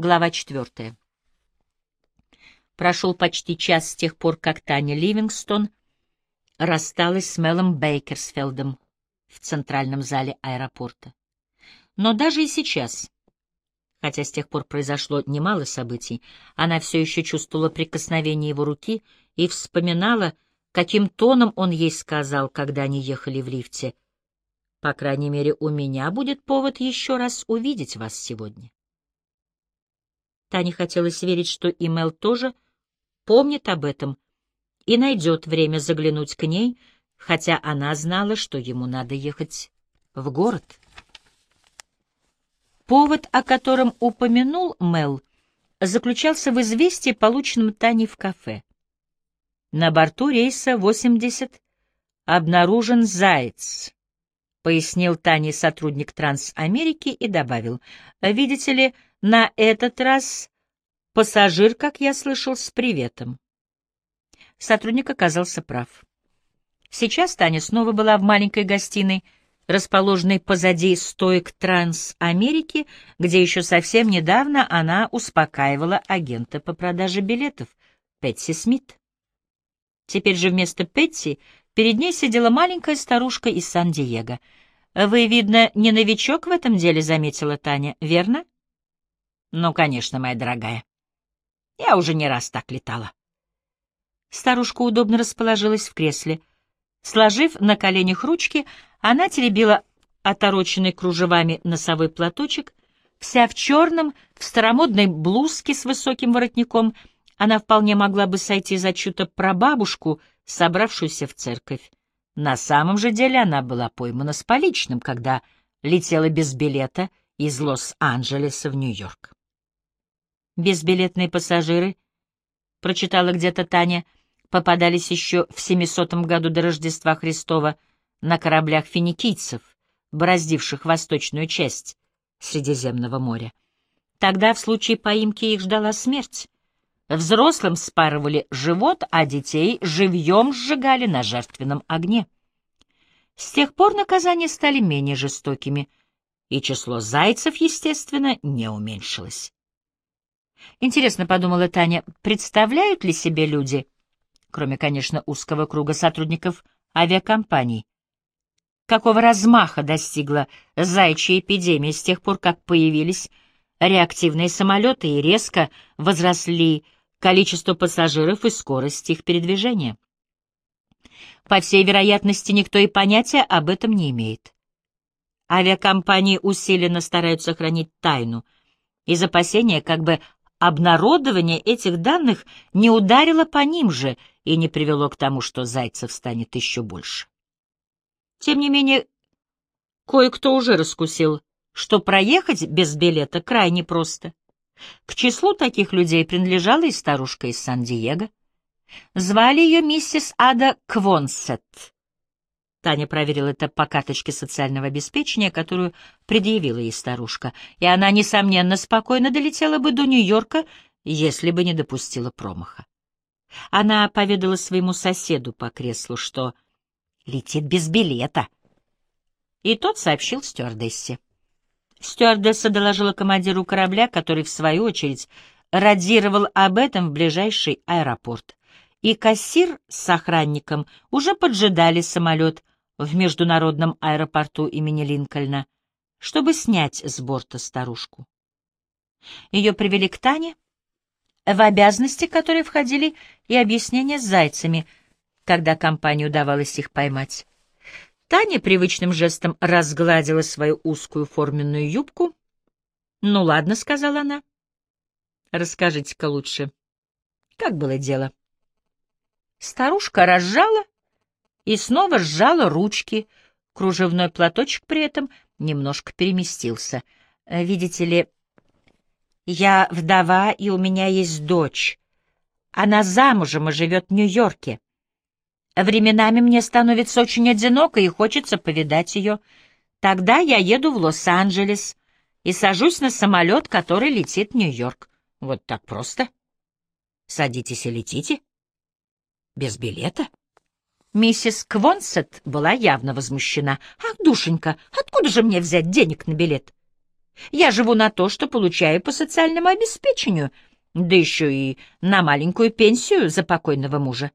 Глава четвертая. Прошел почти час с тех пор, как Таня Ливингстон рассталась с Мелом Бейкерсфелдом в центральном зале аэропорта. Но даже и сейчас, хотя с тех пор произошло немало событий, она все еще чувствовала прикосновение его руки и вспоминала, каким тоном он ей сказал, когда они ехали в лифте. «По крайней мере, у меня будет повод еще раз увидеть вас сегодня». Тане хотелось верить, что и Мел тоже помнит об этом и найдет время заглянуть к ней, хотя она знала, что ему надо ехать в город. Повод, о котором упомянул Мел, заключался в известии, полученном Таней в кафе. На борту рейса 80 обнаружен заяц, пояснил Тане сотрудник Трансамерики и добавил. Видите ли, на этот раз пассажир, как я слышал, с приветом. Сотрудник оказался прав. Сейчас Таня снова была в маленькой гостиной, расположенной позади стоек Трансамерики, где еще совсем недавно она успокаивала агента по продаже билетов, Петси Смит. Теперь же вместо Петси перед ней сидела маленькая старушка из Сан-Диего. «Вы, видно, не новичок в этом деле», — заметила Таня, — «верно?» «Ну, конечно, моя дорогая. Я уже не раз так летала». Старушка удобно расположилась в кресле. Сложив на коленях ручки, она теребила отороченный кружевами носовой платочек, вся в черном, в старомодной блузке с высоким воротником — она вполне могла бы сойти за чью-то прабабушку, собравшуюся в церковь. На самом же деле она была поймана с поличным, когда летела без билета из Лос-Анджелеса в Нью-Йорк. Безбилетные пассажиры, прочитала где-то Таня, попадались еще в 700 году до Рождества Христова на кораблях финикийцев, бороздивших восточную часть Средиземного моря. Тогда в случае поимки их ждала смерть. Взрослым спарывали живот, а детей живьем сжигали на жертвенном огне. С тех пор наказания стали менее жестокими, и число зайцев, естественно, не уменьшилось. Интересно, — подумала Таня, — представляют ли себе люди, кроме, конечно, узкого круга сотрудников авиакомпаний, какого размаха достигла зайчья эпидемия с тех пор, как появились реактивные самолеты и резко возросли количество пассажиров и скорость их передвижения. По всей вероятности, никто и понятия об этом не имеет. Авиакомпании усиленно стараются хранить тайну из опасения, как бы обнародование этих данных не ударило по ним же и не привело к тому, что зайцев станет еще больше. Тем не менее, кое-кто уже раскусил, что проехать без билета крайне просто. К числу таких людей принадлежала и старушка из Сан-Диего. Звали ее миссис Ада Квонсет. Таня проверила это по карточке социального обеспечения, которую предъявила ей старушка, и она, несомненно, спокойно долетела бы до Нью-Йорка, если бы не допустила промаха. Она поведала своему соседу по креслу, что летит без билета, и тот сообщил стюардессе. Стюардесса доложила командиру корабля, который, в свою очередь, радировал об этом в ближайший аэропорт. И кассир с охранником уже поджидали самолет в международном аэропорту имени Линкольна, чтобы снять с борта старушку. Ее привели к Тане, в обязанности которой входили и объяснения с зайцами, когда компании удавалось их поймать. Таня привычным жестом разгладила свою узкую форменную юбку. «Ну ладно», — сказала она. «Расскажите-ка лучше, как было дело?» Старушка разжала и снова сжала ручки. Кружевной платочек при этом немножко переместился. «Видите ли, я вдова, и у меня есть дочь. Она замужем и живет в Нью-Йорке. Временами мне становится очень одиноко и хочется повидать ее. Тогда я еду в Лос-Анджелес и сажусь на самолет, который летит в Нью-Йорк. Вот так просто. Садитесь и летите. Без билета. Миссис Квонсет была явно возмущена. «Ах, душенька, откуда же мне взять денег на билет? Я живу на то, что получаю по социальному обеспечению, да еще и на маленькую пенсию за покойного мужа.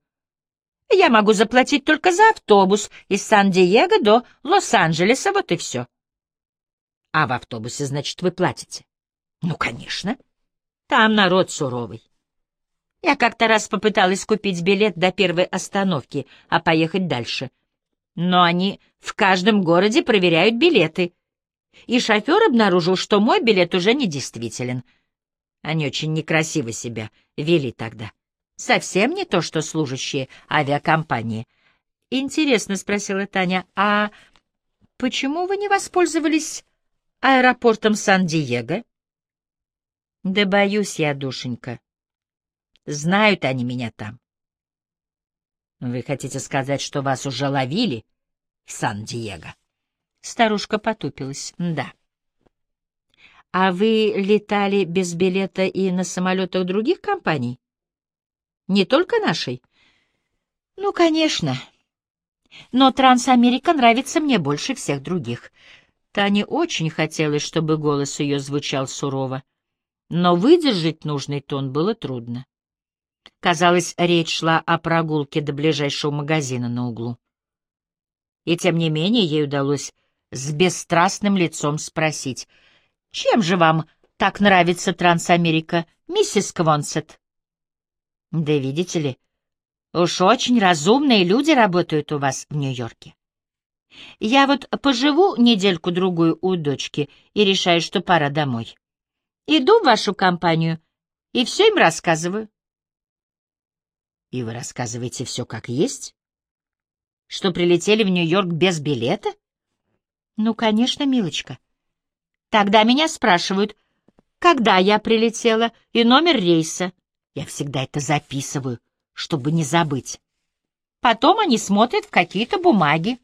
Я могу заплатить только за автобус из Сан-Диего до Лос-Анджелеса, вот и все. А в автобусе, значит, вы платите? Ну, конечно. Там народ суровый. Я как-то раз попыталась купить билет до первой остановки, а поехать дальше. Но они в каждом городе проверяют билеты. И шофер обнаружил, что мой билет уже недействителен. Они очень некрасиво себя вели тогда. Совсем не то, что служащие авиакомпании. Интересно, — спросила Таня, — а почему вы не воспользовались аэропортом Сан-Диего? Да боюсь я, душенька. Знают они меня там. Вы хотите сказать, что вас уже ловили в Сан-Диего? Старушка потупилась. Да. А вы летали без билета и на самолетах других компаний? Не только нашей? Ну, конечно. Но Трансамерика нравится мне больше всех других. Тане очень хотелось, чтобы голос ее звучал сурово, но выдержать нужный тон было трудно. Казалось, речь шла о прогулке до ближайшего магазина на углу. И тем не менее ей удалось с бесстрастным лицом спросить, «Чем же вам так нравится Трансамерика, миссис Квонсет?» Да видите ли, уж очень разумные люди работают у вас в Нью-Йорке. Я вот поживу недельку-другую у дочки и решаю, что пора домой. Иду в вашу компанию и все им рассказываю. И вы рассказываете все как есть? Что прилетели в Нью-Йорк без билета? Ну, конечно, милочка. Тогда меня спрашивают, когда я прилетела и номер рейса. Я всегда это записываю, чтобы не забыть. Потом они смотрят в какие-то бумаги.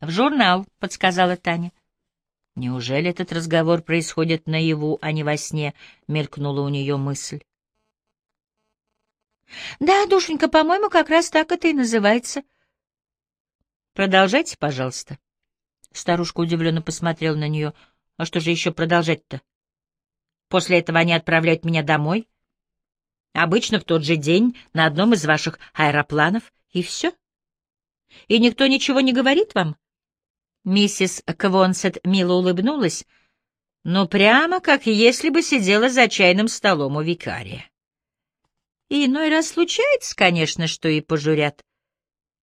«В журнал», — подсказала Таня. «Неужели этот разговор происходит наяву, а не во сне?» — мелькнула у нее мысль. «Да, душенька, по-моему, как раз так это и называется». «Продолжайте, пожалуйста». Старушка удивленно посмотрела на нее. «А что же еще продолжать-то? После этого они отправляют меня домой?» Обычно в тот же день на одном из ваших аэропланов, и все. И никто ничего не говорит вам? Миссис Квонсет мило улыбнулась, но прямо как если бы сидела за чайным столом у викария. И иной раз случается, конечно, что и пожурят.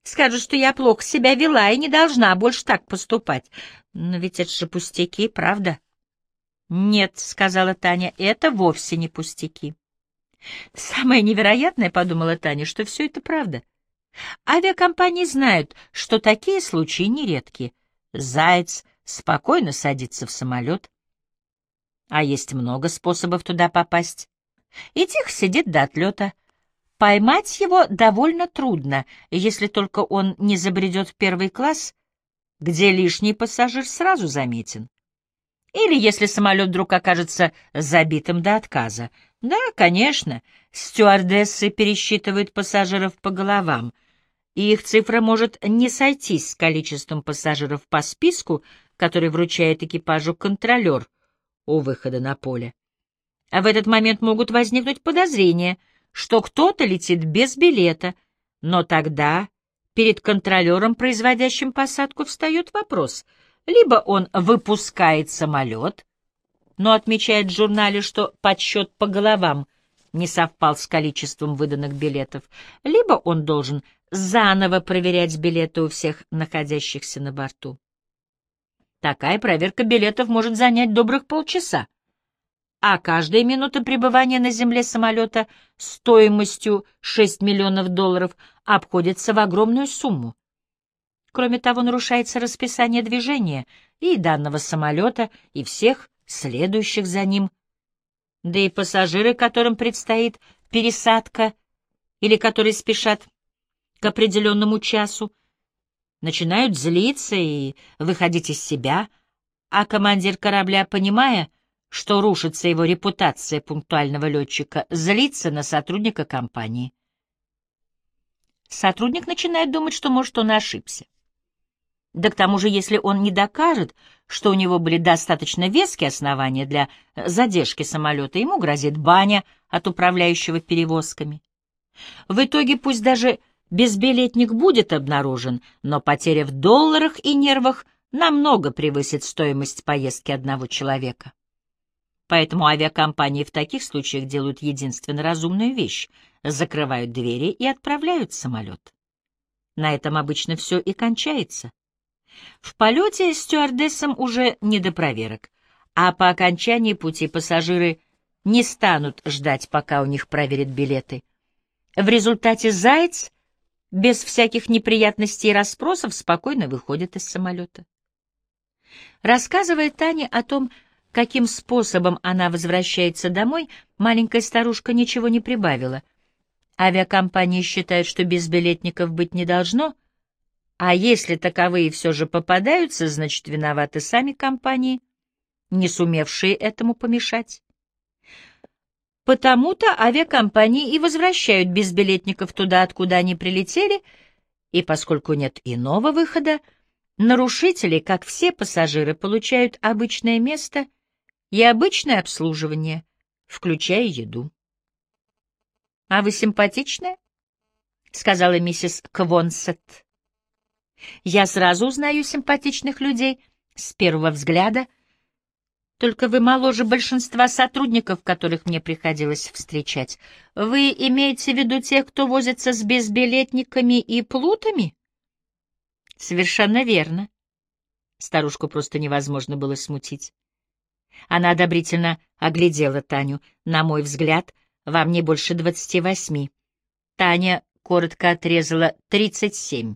Скажут, что я плохо себя вела и не должна больше так поступать. Но ведь это же пустяки, правда? — Нет, — сказала Таня, — это вовсе не пустяки. Самое невероятное, — подумала Таня, — что все это правда. Авиакомпании знают, что такие случаи нередки. Заяц спокойно садится в самолет. А есть много способов туда попасть. И тихо сидит до отлета. Поймать его довольно трудно, если только он не забредет в первый класс, где лишний пассажир сразу заметен. Или если самолет вдруг окажется забитым до отказа. Да, конечно, стюардессы пересчитывают пассажиров по головам, и их цифра может не сойтись с количеством пассажиров по списку, который вручает экипажу контролер у выхода на поле. А в этот момент могут возникнуть подозрения, что кто-то летит без билета, но тогда перед контролером, производящим посадку, встает вопрос — либо он выпускает самолет, но отмечает в журнале, что подсчет по головам не совпал с количеством выданных билетов, либо он должен заново проверять билеты у всех находящихся на борту. Такая проверка билетов может занять добрых полчаса, а каждая минута пребывания на земле самолета стоимостью 6 миллионов долларов обходится в огромную сумму. Кроме того, нарушается расписание движения и данного самолета, и всех следующих за ним. Да и пассажиры, которым предстоит пересадка или которые спешат к определенному часу, начинают злиться и выходить из себя, а командир корабля, понимая, что рушится его репутация пунктуального летчика, злится на сотрудника компании. Сотрудник начинает думать, что, может, он ошибся. Да к тому же, если он не докажет, что у него были достаточно веские основания для задержки самолета, ему грозит баня от управляющего перевозками. В итоге пусть даже безбилетник будет обнаружен, но потеря в долларах и нервах намного превысит стоимость поездки одного человека. Поэтому авиакомпании в таких случаях делают единственно разумную вещь — закрывают двери и отправляют самолет. На этом обычно все и кончается. В полете стюардессам уже не до проверок, а по окончании пути пассажиры не станут ждать, пока у них проверят билеты. В результате «Заяц» без всяких неприятностей и расспросов спокойно выходит из самолета. Рассказывая Тане о том, каким способом она возвращается домой, маленькая старушка ничего не прибавила. Авиакомпании считают, что без билетников быть не должно — а если таковые все же попадаются, значит, виноваты сами компании, не сумевшие этому помешать. Потому-то авиакомпании и возвращают безбилетников туда, откуда они прилетели, и поскольку нет иного выхода, нарушители, как все пассажиры, получают обычное место и обычное обслуживание, включая еду. — А вы симпатичная? — сказала миссис Квонсет. Я сразу узнаю симпатичных людей с первого взгляда. Только вы моложе большинства сотрудников, которых мне приходилось встречать. Вы имеете в виду тех, кто возится с безбилетниками и плутами? Совершенно верно. Старушку просто невозможно было смутить. Она одобрительно оглядела Таню. На мой взгляд, вам не больше двадцати восьми. Таня коротко отрезала тридцать семь.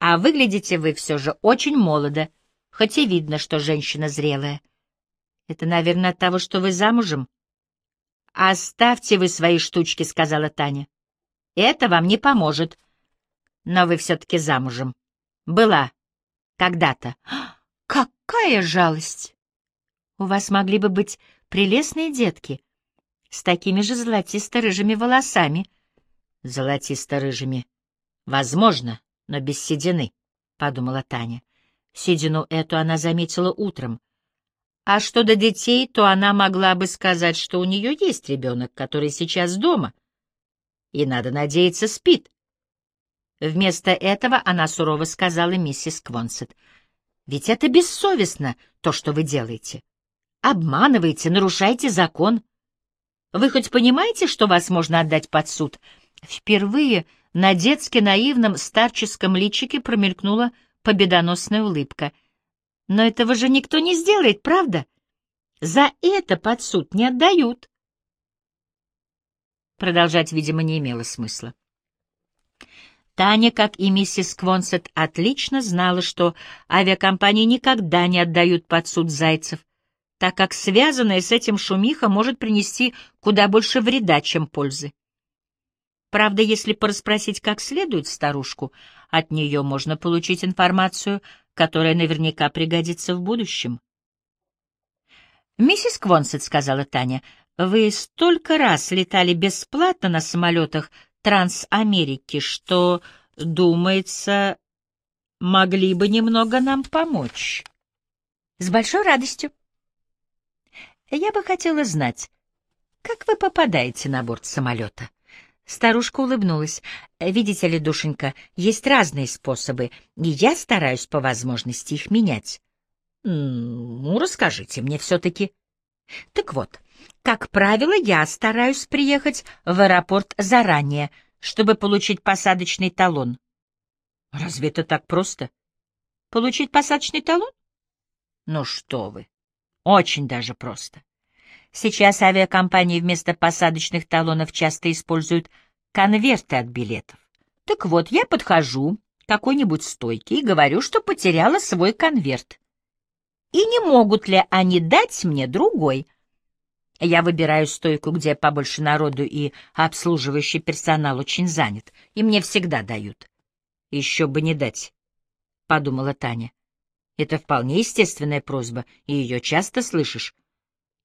А выглядите вы все же очень молодо, хоть и видно, что женщина зрелая. Это, наверное, от того, что вы замужем? Оставьте вы свои штучки, — сказала Таня. Это вам не поможет. Но вы все-таки замужем. Была. Когда-то. Какая жалость! У вас могли бы быть прелестные детки с такими же золотисто-рыжими волосами. Золотисто-рыжими. Возможно, но без седины, — подумала Таня. Седину эту она заметила утром. А что до детей, то она могла бы сказать, что у нее есть ребенок, который сейчас дома. И, надо надеяться, спит. Вместо этого она сурово сказала миссис Квонсет. «Ведь это бессовестно, то, что вы делаете. Обманываете, нарушаете закон. Вы хоть понимаете, что вас можно отдать под суд? Впервые на детски наивном старческом личике промелькнула победоносная улыбка. «Но этого же никто не сделает, правда? За это под суд не отдают». Продолжать, видимо, не имело смысла. Таня, как и миссис Квонсет, отлично знала, что авиакомпании никогда не отдают под суд зайцев, так как связанная с этим шумиха может принести куда больше вреда, чем пользы. Правда, если порасспросить как следует старушку, от нее можно получить информацию, которая наверняка пригодится в будущем. «Миссис Квонсет», — сказала Таня, — «вы столько раз летали бесплатно на самолетах Трансамерики, что, думается, могли бы немного нам помочь». «С большой радостью». «Я бы хотела знать, как вы попадаете на борт самолета?» Старушка улыбнулась. «Видите ли, душенька, есть разные способы, и я стараюсь по возможности их менять». «Ну, расскажите мне все-таки». «Так вот, как правило, я стараюсь приехать в аэропорт заранее, чтобы получить посадочный талон». «Разве это так просто?» «Получить посадочный талон?» «Ну что вы, очень даже просто». Сейчас авиакомпании вместо посадочных талонов часто используют конверты от билетов. Так вот, я подхожу к какой-нибудь стойке и говорю, что потеряла свой конверт. И не могут ли они дать мне другой? Я выбираю стойку, где побольше народу и обслуживающий персонал очень занят, и мне всегда дают. Еще бы не дать, — подумала Таня. Это вполне естественная просьба, и ее часто слышишь.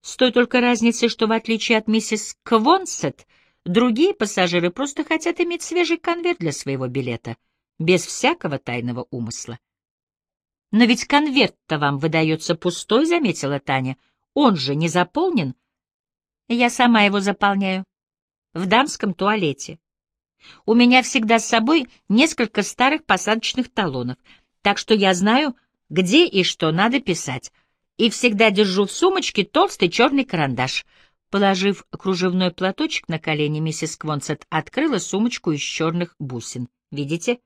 С той только разницей, что в отличие от миссис Квонсет, другие пассажиры просто хотят иметь свежий конверт для своего билета, без всякого тайного умысла. Но ведь конверт-то вам выдается пустой, — заметила Таня. Он же не заполнен. Я сама его заполняю. В дамском туалете. У меня всегда с собой несколько старых посадочных талонов, так что я знаю, где и что надо писать, и всегда держу в сумочке толстый черный карандаш. Положив кружевной платочек на колени, миссис Квонсет открыла сумочку из черных бусин. «Видите?»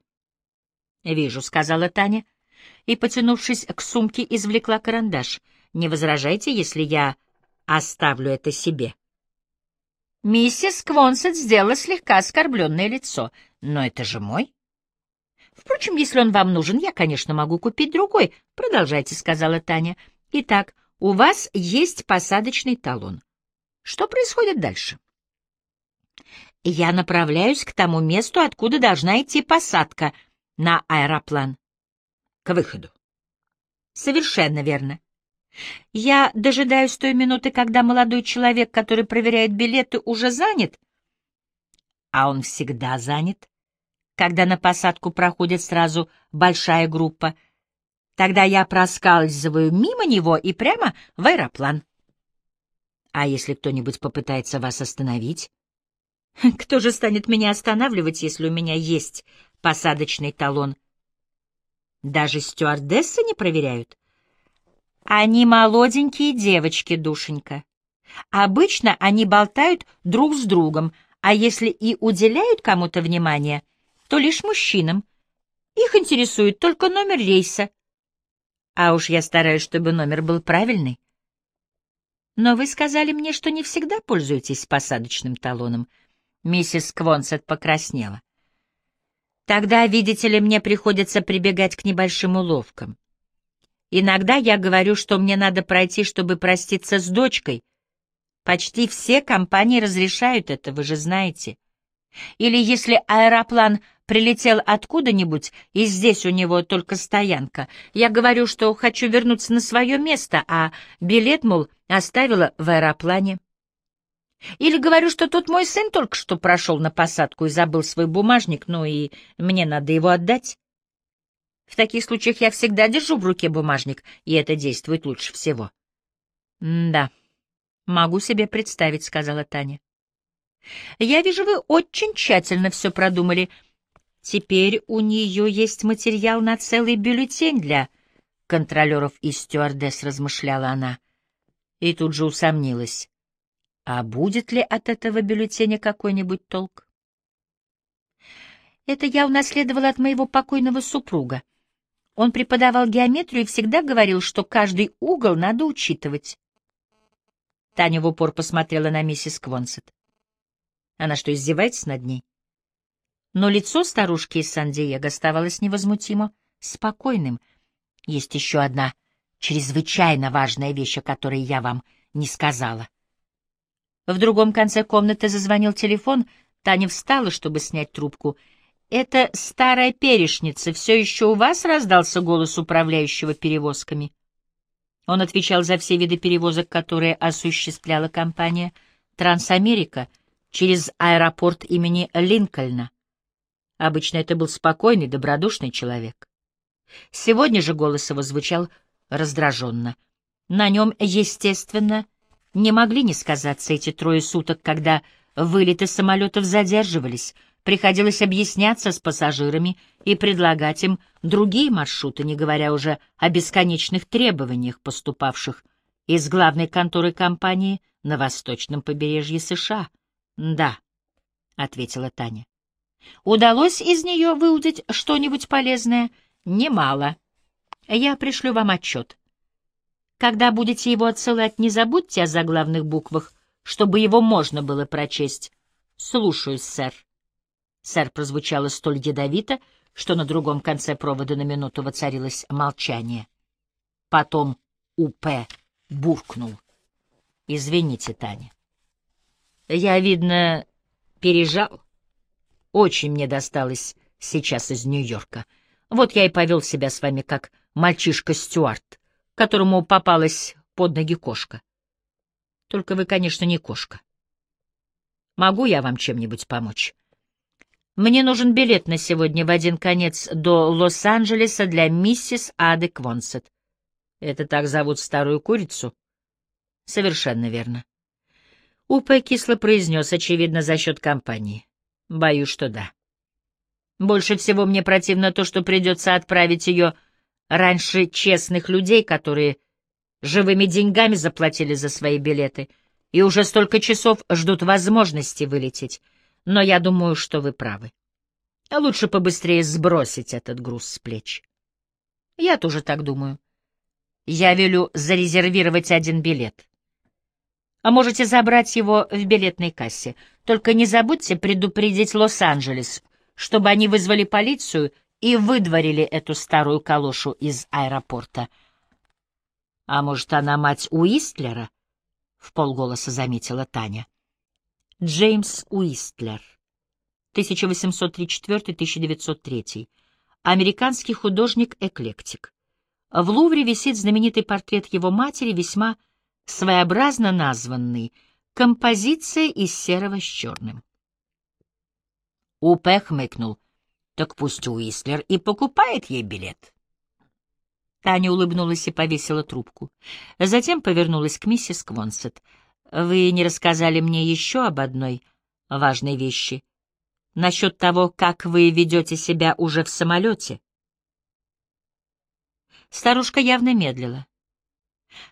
«Вижу», — сказала Таня, и, потянувшись к сумке, извлекла карандаш. «Не возражайте, если я оставлю это себе?» Миссис Квонсет сделала слегка оскорбленное лицо. «Но это же мой». «Впрочем, если он вам нужен, я, конечно, могу купить другой. Продолжайте», — сказала Таня. «Итак, у вас есть посадочный талон. Что происходит дальше?» «Я направляюсь к тому месту, откуда должна идти посадка на аэроплан». «К выходу». «Совершенно верно. Я дожидаюсь той минуты, когда молодой человек, который проверяет билеты, уже занят. А он всегда занят, когда на посадку проходит сразу большая группа. Тогда я проскальзываю мимо него и прямо в аэроплан. А если кто-нибудь попытается вас остановить? Кто же станет меня останавливать, если у меня есть посадочный талон? Даже стюардессы не проверяют? Они молоденькие девочки, душенька. Обычно они болтают друг с другом, а если и уделяют кому-то внимание, то лишь мужчинам. Их интересует только номер рейса. А уж я стараюсь, чтобы номер был правильный. Но вы сказали мне, что не всегда пользуетесь посадочным талоном. Миссис Квонсет покраснела. Тогда, видите ли, мне приходится прибегать к небольшим уловкам. Иногда я говорю, что мне надо пройти, чтобы проститься с дочкой. Почти все компании разрешают это, вы же знаете. Или если аэроплан прилетел откуда-нибудь, и здесь у него только стоянка, я говорю, что хочу вернуться на свое место, а билет, мол, оставила в аэроплане. Или говорю, что тут мой сын только что прошел на посадку и забыл свой бумажник, ну и мне надо его отдать. В таких случаях я всегда держу в руке бумажник, и это действует лучше всего. — Да, могу себе представить, — сказала Таня. — Я вижу, вы очень тщательно все продумали. Теперь у нее есть материал на целый бюллетень для контролеров и стюардесс, — размышляла она. И тут же усомнилась. А будет ли от этого бюллетеня какой-нибудь толк? Это я унаследовала от моего покойного супруга. Он преподавал геометрию и всегда говорил, что каждый угол надо учитывать. Таня в упор посмотрела на миссис Квонсет. Она что, издевается над ней? Но лицо старушки из Сан-Диего оставалось невозмутимо, спокойным. Есть еще одна чрезвычайно важная вещь, о которой я вам не сказала. В другом конце комнаты зазвонил телефон, Таня встала, чтобы снять трубку — «Это старая перешница все еще у вас?» — раздался голос управляющего перевозками. Он отвечал за все виды перевозок, которые осуществляла компания «Трансамерика» через аэропорт имени Линкольна. Обычно это был спокойный, добродушный человек. Сегодня же голос его звучал раздраженно. На нем, естественно, не могли не сказаться эти трое суток, когда вылеты самолетов задерживались — Приходилось объясняться с пассажирами и предлагать им другие маршруты, не говоря уже о бесконечных требованиях, поступавших из главной конторы компании на восточном побережье США. «Да», — ответила Таня. «Удалось из нее выудить что-нибудь полезное? Немало. Я пришлю вам отчет. Когда будете его отсылать, не забудьте о заглавных буквах, чтобы его можно было прочесть. Слушаюсь, сэр». «Сэр» прозвучало столь ядовито, что на другом конце провода на минуту воцарилось молчание. Потом УП буркнул. «Извините, Таня. Я, видно, пережал. Очень мне досталось сейчас из Нью-Йорка. Вот я и повел себя с вами как мальчишка Стюарт, которому попалась под ноги кошка. Только вы, конечно, не кошка. Могу я вам чем-нибудь помочь?» Мне нужен билет на сегодня в один конец до Лос-Анджелеса для миссис Ады Квонсет. Это так зовут старую курицу? Совершенно верно. Упе кисло произнес, очевидно, за счет компании. Боюсь, что да. Больше всего мне противно то, что придется отправить ее раньше честных людей, которые живыми деньгами заплатили за свои билеты и уже столько часов ждут возможности вылететь но я думаю, что вы правы. Лучше побыстрее сбросить этот груз с плеч. Я тоже так думаю. Я велю зарезервировать один билет. А можете забрать его в билетной кассе. Только не забудьте предупредить Лос-Анджелес, чтобы они вызвали полицию и выдворили эту старую калошу из аэропорта. — А может, она мать Уистлера? — в полголоса заметила Таня. Джеймс Уистлер, 1834-1903, американский художник-эклектик. В Лувре висит знаменитый портрет его матери, весьма своеобразно названный «Композиция из серого с черным». Упе хмыкнул. «Так пусть Уистлер и покупает ей билет». Таня улыбнулась и повесила трубку. Затем повернулась к миссис Квонсет — вы не рассказали мне еще об одной важной вещи. Насчет того, как вы ведете себя уже в самолете. Старушка явно медлила.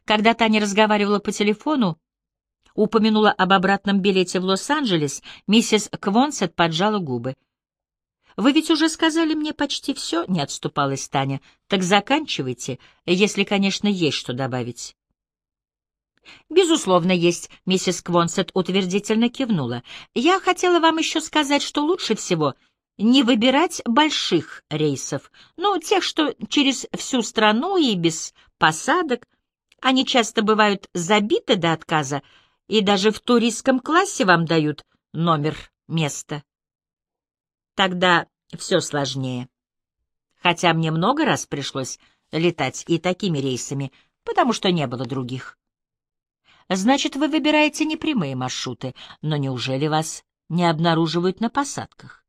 Когда Таня разговаривала по телефону, упомянула об обратном билете в Лос-Анджелес, миссис Квонсет поджала губы. «Вы ведь уже сказали мне почти все», — не отступалась Таня. «Так заканчивайте, если, конечно, есть что добавить». «Безусловно, есть», — миссис Квонсет утвердительно кивнула. «Я хотела вам еще сказать, что лучше всего не выбирать больших рейсов, ну, тех, что через всю страну и без посадок. Они часто бывают забиты до отказа, и даже в туристском классе вам дают номер места. Тогда все сложнее. Хотя мне много раз пришлось летать и такими рейсами, потому что не было других. Значит, вы выбираете непрямые маршруты, но неужели вас не обнаруживают на посадках?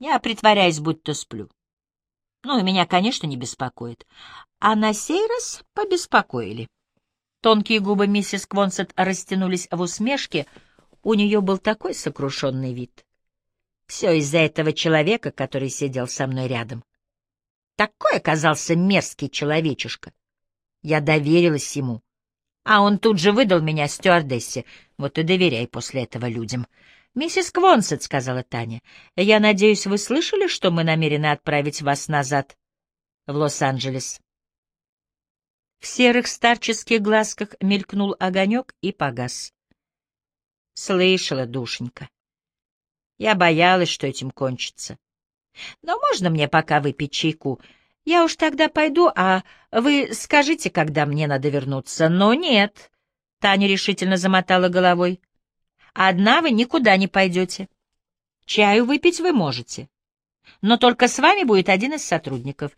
Я притворяюсь, будто сплю. Ну, и меня, конечно, не беспокоит. А на сей раз побеспокоили. Тонкие губы миссис Квонсет растянулись в усмешке, у нее был такой сокрушенный вид. Все из-за этого человека, который сидел со мной рядом. Такой оказался мерзкий человечишка. Я доверилась ему. А он тут же выдал меня стюардессе. Вот и доверяй после этого людям. «Миссис Квонсет», — сказала Таня, — «я надеюсь, вы слышали, что мы намерены отправить вас назад в Лос-Анджелес?» В серых старческих глазках мелькнул огонек и погас. Слышала, душенька. Я боялась, что этим кончится. Но можно мне пока выпить чайку? Я уж тогда пойду, а вы скажите, когда мне надо вернуться. Но нет, — Таня решительно замотала головой. Одна вы никуда не пойдете. Чаю выпить вы можете. Но только с вами будет один из сотрудников.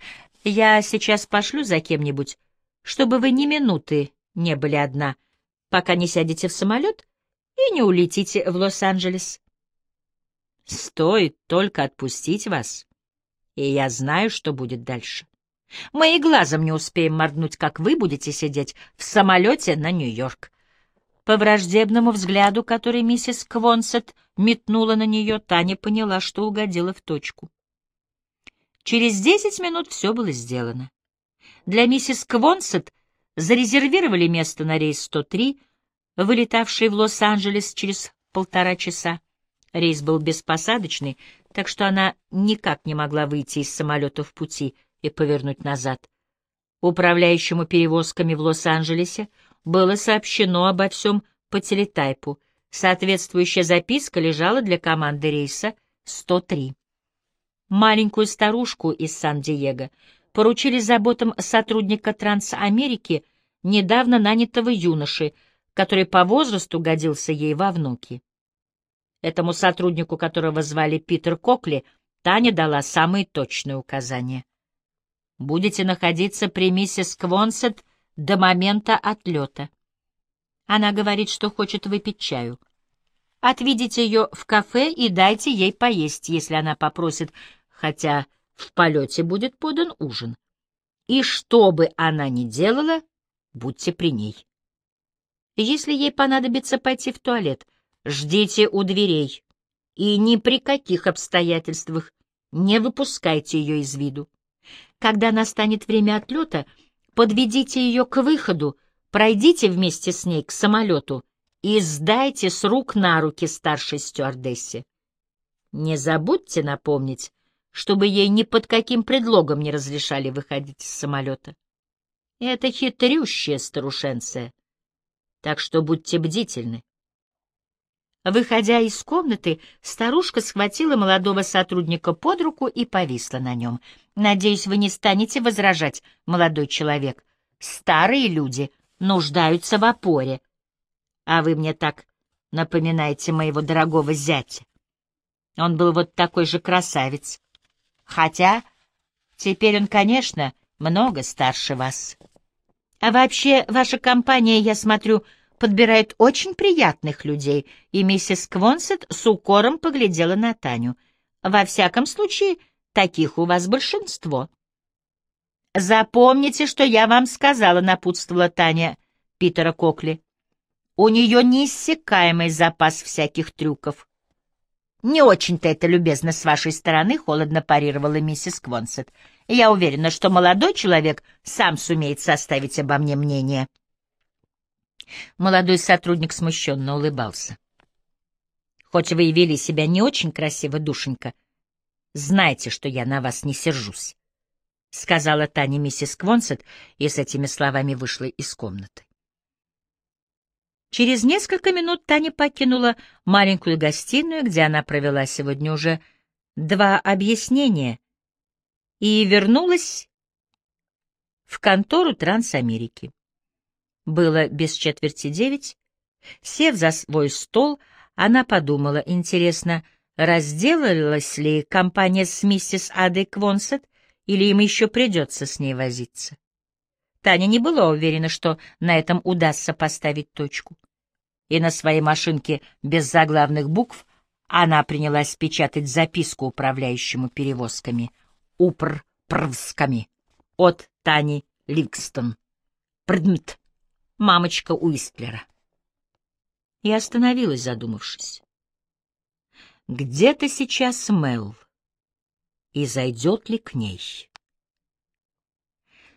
Я сейчас пошлю за кем-нибудь, чтобы вы ни минуты не были одна, пока не сядете в самолет и не улетите в Лос-Анджелес. Стоит только отпустить вас, и я знаю, что будет дальше. Мы и глазом не успеем моргнуть, как вы будете сидеть в самолете на Нью-Йорк. По враждебному взгляду, который миссис Квонсет метнула на нее, Таня поняла, что угодила в точку. Через десять минут все было сделано. Для миссис Квонсет зарезервировали место на рейс 103, вылетавший в Лос-Анджелес через полтора часа. Рейс был беспосадочный, так что она никак не могла выйти из самолета в пути и повернуть назад. Управляющему перевозками в Лос-Анджелесе было сообщено обо всем по телетайпу. Соответствующая записка лежала для команды рейса 103. Маленькую старушку из Сан-Диего поручили заботам сотрудника Трансамерики, недавно нанятого юноши, который по возрасту годился ей во внуки. Этому сотруднику, которого звали Питер Кокли, Таня дала самые точные указания. «Будете находиться при миссис Квонсет до момента отлета. Она говорит, что хочет выпить чаю. Отведите ее в кафе и дайте ей поесть, если она попросит, хотя в полете будет подан ужин. И что бы она ни делала, будьте при ней. Если ей понадобится пойти в туалет, ждите у дверей и ни при каких обстоятельствах не выпускайте ее из виду. Когда настанет время отлета, подведите ее к выходу, пройдите вместе с ней к самолету и сдайте с рук на руки старшей стюардессе. Не забудьте напомнить, чтобы ей ни под каким предлогом не разрешали выходить из самолета. Это хитрющая старушенция, так что будьте бдительны. Выходя из комнаты, старушка схватила молодого сотрудника под руку и повисла на нем. «Надеюсь, вы не станете возражать, молодой человек. Старые люди нуждаются в опоре. А вы мне так напоминаете моего дорогого зятя. Он был вот такой же красавец. Хотя теперь он, конечно, много старше вас. А вообще, ваша компания, я смотрю, — подбирает очень приятных людей, и миссис Квонсет с укором поглядела на Таню. Во всяком случае, таких у вас большинство. «Запомните, что я вам сказала», — напутствовала Таня Питера Кокли. «У нее неиссякаемый запас всяких трюков». «Не очень-то это любезно с вашей стороны», — холодно парировала миссис Квонсет. «Я уверена, что молодой человек сам сумеет составить обо мне мнение». Молодой сотрудник смущенно улыбался. «Хоть вы и вели себя не очень красиво, душенька, знайте, что я на вас не сержусь», — сказала Таня миссис Квонсет и с этими словами вышла из комнаты. Через несколько минут Таня покинула маленькую гостиную, где она провела сегодня уже два объяснения, и вернулась в контору Трансамерики. Было без четверти девять. Сев за свой стол, она подумала, интересно, разделалась ли компания с миссис Адой Квонсет, или им еще придется с ней возиться. Таня не была уверена, что на этом удастся поставить точку. И на своей машинке без заглавных букв она принялась печатать записку управляющему перевозками Упр-Првсками от Тани Ликстон. Предмет мамочка Уистлера. И остановилась, задумавшись. Где-то сейчас Мел, и зайдет ли к ней?